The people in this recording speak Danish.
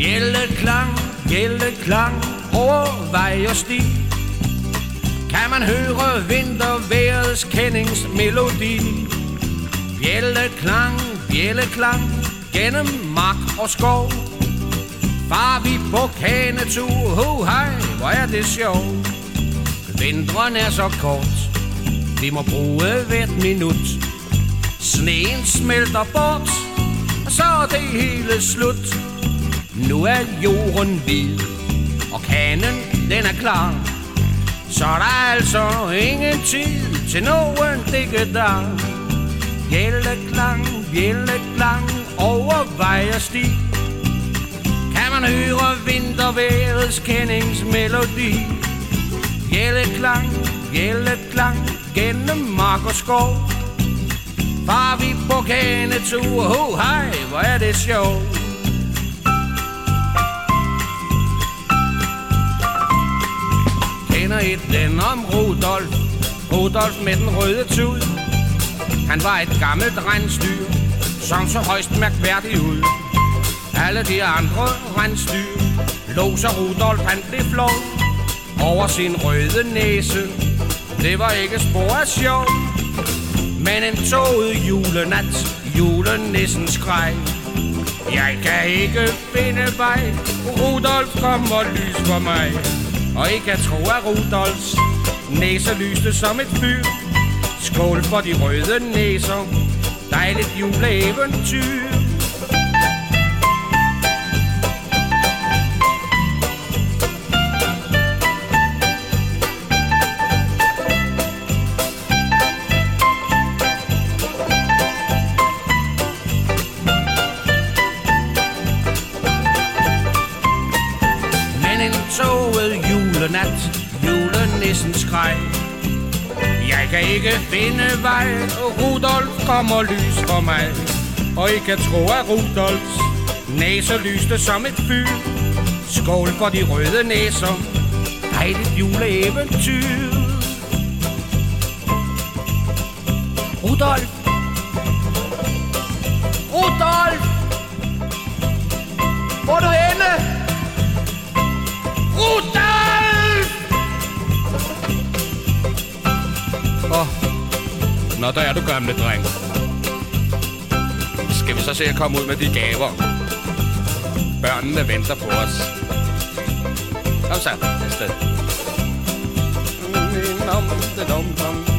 Bjælleklang, bjælleklang over vej og sti. Kan man høre vintervejrets kendingsmelodi? Bjælleklang, bjælleklang gennem mark og skov. Far vi på kanetur, ho hej, hvor er det sjovt Vinteren er så kort, vi må bruge hvert minut. Sneen smelter bort, og så er det hele slut. Nu er jorden hvid, og kanen den er klar. Så er der altså ingen tid til nogen digkedar Bjælleklang, bjælleklang over vej og sti. Kan man høre vintervejrets kendingsmelodi? Bjælleklang, bjælleklang gennem mark og skov. Far vi på kanetur, ho hej, hvor er det sjovt. Kender den om Rudolf. Rudolf med den røde tud. Han var et gammelt rensdyr Som så højst mærkværdig ud. Alle de andre rensdyr Lå så Rudolf han blev flov Over sin røde næse. Det var ikke spor af sjov Men en toget julenat Julenissen skreg. Jeg kan ikke finde vej. Rudolf kom lys for mig. Og I kan tro at Rudolfs Næse lyste som et fyr. Skål for de røde næser. Dejligt juleeventyr. Julenat Julenissen skreg. Jeg kan ikke finde vej Rudolf kommer lys for mig. Og I kan tro at Rudolfs Næse lyste som et fyr. Skål for de røde næser. Dejligt juleeventyr. Rudolf Åh. Nå, der er du gamle dreng. Skal vi så se at komme ud med de gaver? Børnene venter på os. Kom så, afsted. La nom, nom, nom.